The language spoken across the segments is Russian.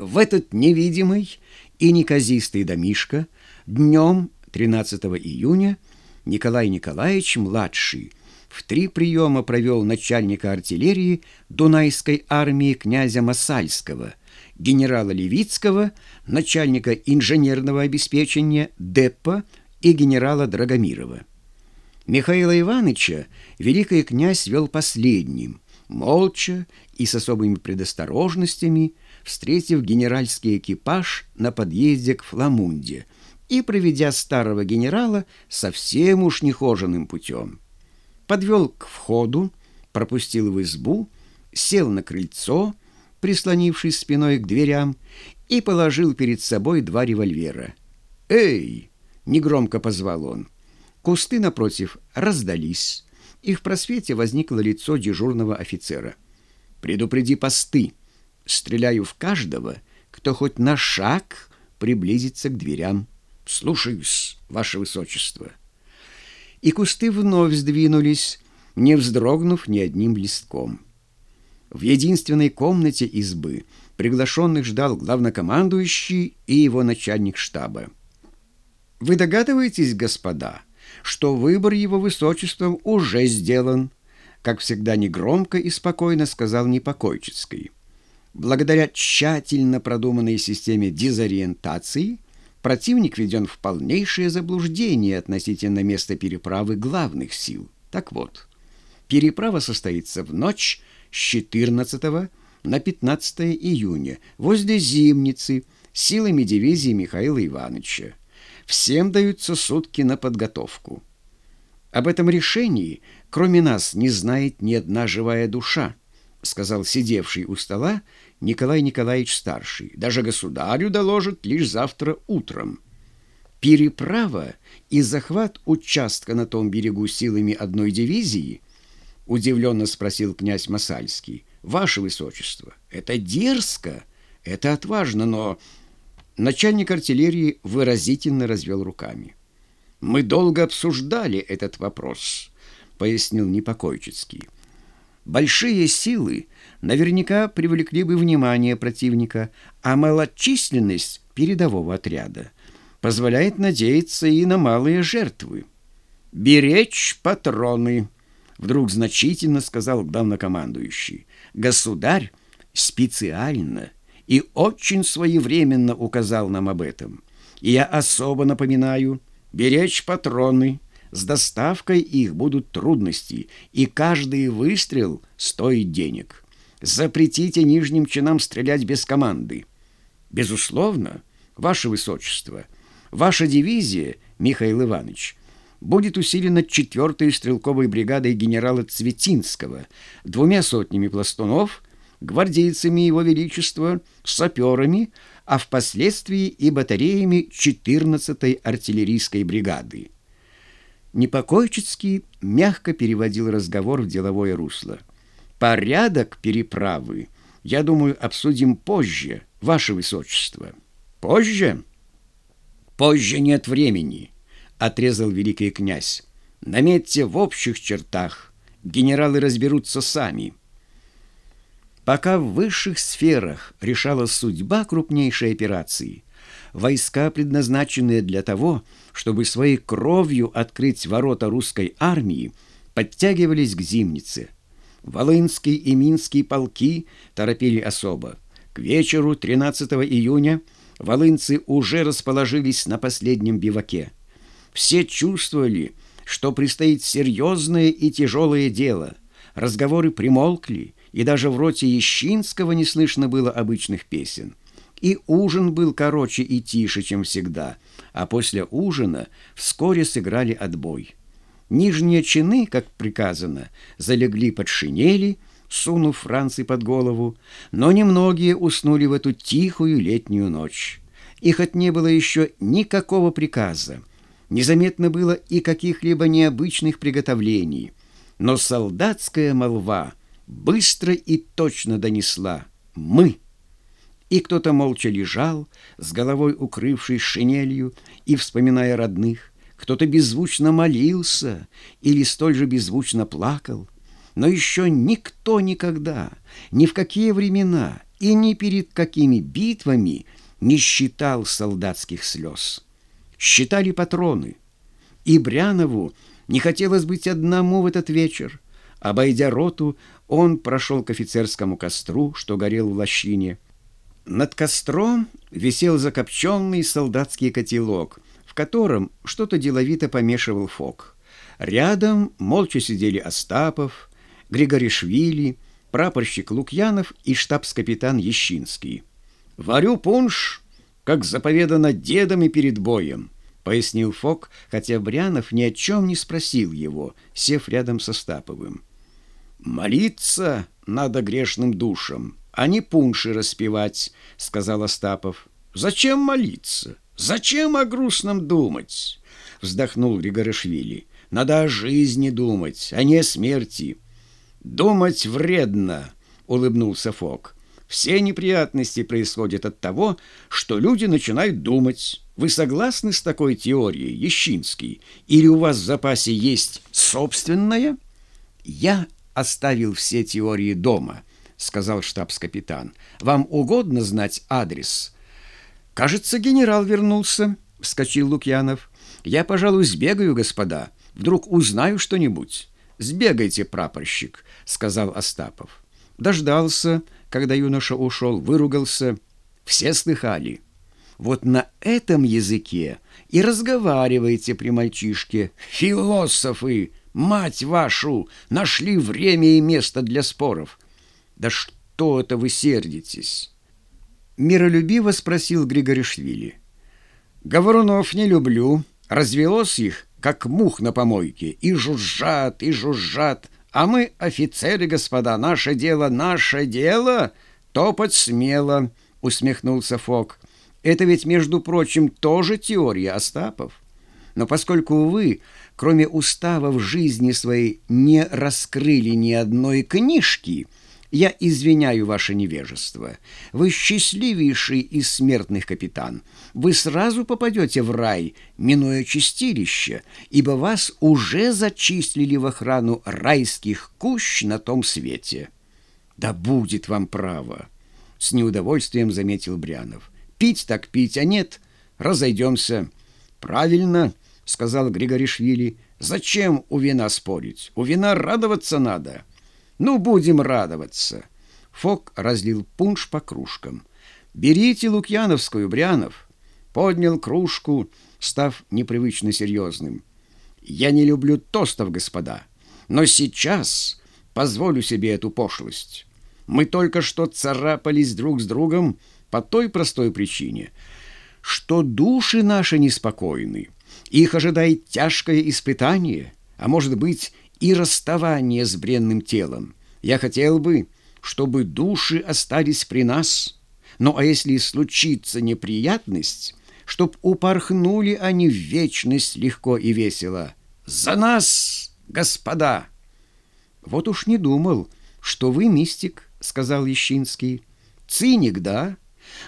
В этот невидимый и неказистый домишко днем 13 июня Николай Николаевич младший в три приема провел начальника артиллерии Дунайской армии князя Масальского, генерала Левицкого, начальника инженерного обеспечения Деппа и генерала Драгомирова. Михаила Ивановича великий князь вел последним, молча и с особыми предосторожностями, встретив генеральский экипаж на подъезде к Фламунде и проведя старого генерала совсем уж нехоженным путем. Подвел к входу, пропустил в избу, сел на крыльцо, прислонившись спиной к дверям, и положил перед собой два револьвера. «Эй!» — негромко позвал он. Кусты напротив раздались, и в просвете возникло лицо дежурного офицера. «Предупреди посты!» Стреляю в каждого, кто хоть на шаг приблизится к дверям. Слушаюсь, ваше высочество. И кусты вновь сдвинулись, не вздрогнув ни одним листком. В единственной комнате избы приглашенных ждал главнокомандующий и его начальник штаба. «Вы догадываетесь, господа, что выбор его высочеством уже сделан?» как всегда негромко и спокойно сказал Непокойческий. Благодаря тщательно продуманной системе дезориентации противник введен в полнейшее заблуждение относительно места переправы главных сил. Так вот, переправа состоится в ночь с 14 на 15 июня возле Зимницы силами дивизии Михаила Ивановича. Всем даются сутки на подготовку. Об этом решении, кроме нас, не знает ни одна живая душа. — сказал сидевший у стола Николай Николаевич Старший. «Даже государю доложат лишь завтра утром». «Переправа и захват участка на том берегу силами одной дивизии?» — удивленно спросил князь Масальский. «Ваше Высочество, это дерзко, это отважно, но...» Начальник артиллерии выразительно развел руками. «Мы долго обсуждали этот вопрос», — пояснил Непокойчицкий. Большие силы наверняка привлекли бы внимание противника, а малочисленность передового отряда позволяет надеяться и на малые жертвы. «Беречь патроны», — вдруг значительно сказал главнокомандующий. «Государь специально и очень своевременно указал нам об этом. И я особо напоминаю, беречь патроны — с доставкой их будут трудности, и каждый выстрел стоит денег. Запретите нижним чинам стрелять без команды. Безусловно, ваше высочество, ваша дивизия, Михаил Иванович, будет усилена четвертой стрелковой бригадой генерала Цветинского, двумя сотнями пластунов, гвардейцами его величества, саперами, а впоследствии и батареями 14-й артиллерийской бригады. Непокойчицкий мягко переводил разговор в деловое русло. «Порядок переправы, я думаю, обсудим позже, ваше высочество». «Позже?» «Позже нет времени», — отрезал великий князь. «Наметьте в общих чертах, генералы разберутся сами». Пока в высших сферах решалась судьба крупнейшей операции — войска, предназначенные для того, чтобы своей кровью открыть ворота русской армии, подтягивались к Зимнице. Волынские и Минские полки торопили особо. К вечеру 13 июня волынцы уже расположились на последнем биваке. Все чувствовали, что предстоит серьезное и тяжелое дело. Разговоры примолкли, и даже в роте Ещинского не слышно было обычных песен. И ужин был короче и тише, чем всегда, а после ужина вскоре сыграли отбой. Нижние чины, как приказано, залегли под шинели, сунув Франции под голову, но немногие уснули в эту тихую летнюю ночь. Их от не было еще никакого приказа, незаметно было и каких-либо необычных приготовлений, но солдатская молва быстро и точно донесла «Мы» и кто-то молча лежал, с головой укрывшись шинелью и вспоминая родных, кто-то беззвучно молился или столь же беззвучно плакал, но еще никто никогда, ни в какие времена и ни перед какими битвами не считал солдатских слез. Считали патроны. И Брянову не хотелось быть одному в этот вечер. Обойдя роту, он прошел к офицерскому костру, что горел в лощине. Над костром висел закопченный солдатский котелок, в котором что-то деловито помешивал фок. Рядом молча сидели Остапов, Григоришвили, прапорщик Лукьянов и штабс-капитан Ещинский. «Варю пунш, как заповедано дедами перед боем», — пояснил Фок, хотя Брянов ни о чем не спросил его, сев рядом со Стаповым. «Молиться надо грешным душам, а не пунши распевать», — сказал Остапов. «Зачем молиться? Зачем о грустном думать?» — вздохнул Григоришвили. «Надо о жизни думать, а не о смерти». «Думать вредно», — улыбнулся Фок. «Все неприятности происходят от того, что люди начинают думать. Вы согласны с такой теорией, Ещинский? Или у вас в запасе есть собственная?» «Я оставил все теории дома», — сказал штабс-капитан. «Вам угодно знать адрес?» «Кажется, генерал вернулся», — вскочил Лукьянов. «Я, пожалуй, сбегаю, господа. Вдруг узнаю что-нибудь». «Сбегайте, прапорщик», — сказал Остапов. Дождался, когда юноша ушел, выругался. Все слыхали. Вот на этом языке и разговаривайте при мальчишке. Философы, мать вашу, нашли время и место для споров. Да что это вы сердитесь? Миролюбиво спросил Григоришвили. Говорунов не люблю. Развелось их как мух на помойке, и жужжат, и жужжат. А мы, офицеры, господа, наше дело, наше дело, топать смело, усмехнулся Фок. Это ведь, между прочим, тоже теория Остапов. Но поскольку вы, кроме уставов жизни своей, не раскрыли ни одной книжки — я извиняю ваше невежество. Вы счастливейший из смертных капитан. Вы сразу попадете в рай, минуя чистилище, ибо вас уже зачислили в охрану райских кущ на том свете. Да будет вам право, с неудовольствием заметил Брянов. Пить так пить, а нет, разойдемся. Правильно, сказал Григоришвили. Зачем у вина спорить? У вина радоваться надо. Ну, будем радоваться. Фок разлил пунш по кружкам. «Берите Лукьяновскую, Брянов!» Поднял кружку, став непривычно серьезным. «Я не люблю тостов, господа, но сейчас позволю себе эту пошлость. Мы только что царапались друг с другом по той простой причине, что души наши неспокойны. Их ожидает тяжкое испытание, а может быть и расставание с бренным телом. Я хотел бы, чтобы души остались при нас. Ну а если случится неприятность, чтоб упорхнули они в вечность легко и весело. За нас, господа! Вот уж не думал, что вы мистик, сказал Ещинский. Циник, да?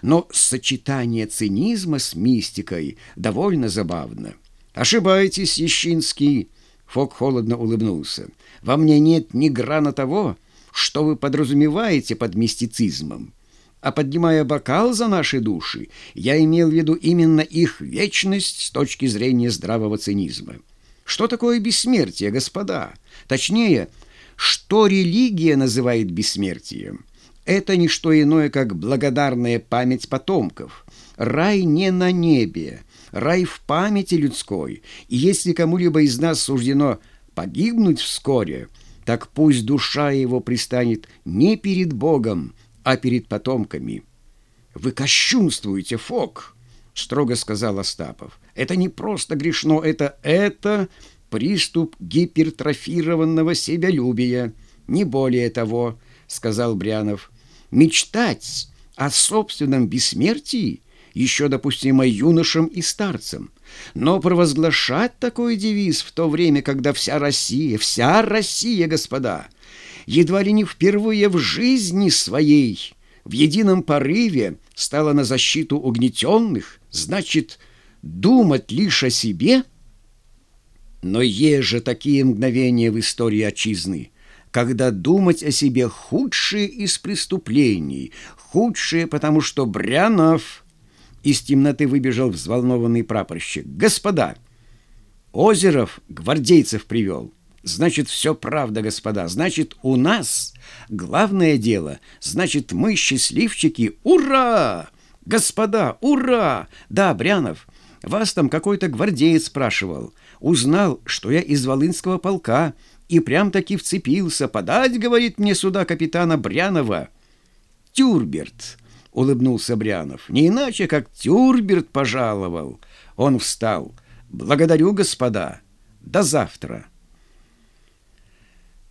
Но сочетание цинизма с мистикой довольно забавно. Ошибаетесь, Ещинский, Фок холодно улыбнулся. «Во мне нет ни грана того, что вы подразумеваете под мистицизмом. А поднимая бокал за наши души, я имел в виду именно их вечность с точки зрения здравого цинизма. Что такое бессмертие, господа? Точнее, что религия называет бессмертием? Это не что иное, как благодарная память потомков. Рай не на небе, рай в памяти людской, и если кому-либо из нас суждено погибнуть вскоре, так пусть душа его пристанет не перед Богом, а перед потомками. «Вы кощунствуете, Фок!» — строго сказал Остапов. «Это не просто грешно, это... это приступ гипертрофированного себялюбия. Не более того», — сказал Брянов. «Мечтать о собственном бессмертии — еще допустимо юношам и старцам. Но провозглашать такой девиз в то время, когда вся Россия, вся Россия, господа, едва ли не впервые в жизни своей в едином порыве стала на защиту угнетенных, значит, думать лишь о себе? Но есть же такие мгновения в истории отчизны, когда думать о себе худшее из преступлений, худшее, потому что Брянов...» Из темноты выбежал взволнованный прапорщик. «Господа! Озеров гвардейцев привел. Значит, все правда, господа. Значит, у нас главное дело. Значит, мы счастливчики. Ура! Господа, ура! Да, Брянов, вас там какой-то гвардеец спрашивал. Узнал, что я из Волынского полка, и прям-таки вцепился. Подать, говорит мне сюда капитана Брянова. Тюрберт, улыбнулся Брянов. Не иначе, как Тюрберт пожаловал. Он встал. Благодарю, господа. До завтра.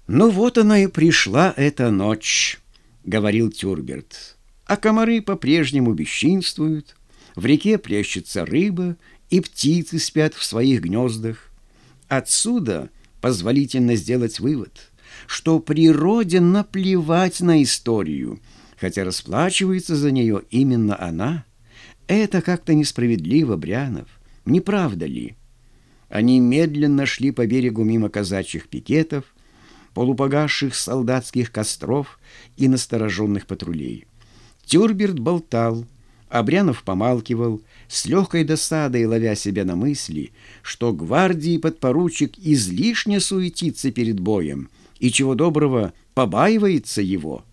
Ну вот она и пришла эта ночь, говорил Тюрберт. А комары по-прежнему бесчинствуют. В реке плещется рыба, и птицы спят в своих гнездах. Отсюда позволительно сделать вывод, что природе наплевать на историю, хотя расплачивается за нее именно она. Это как-то несправедливо, Брянов, не правда ли? Они медленно шли по берегу мимо казачьих пикетов, полупогасших солдатских костров и настороженных патрулей. Тюрберт болтал, Абрянов помалкивал, с легкой досадой ловя себя на мысли, что гвардии подпоручик излишне суетится перед боем и, чего доброго, побаивается его –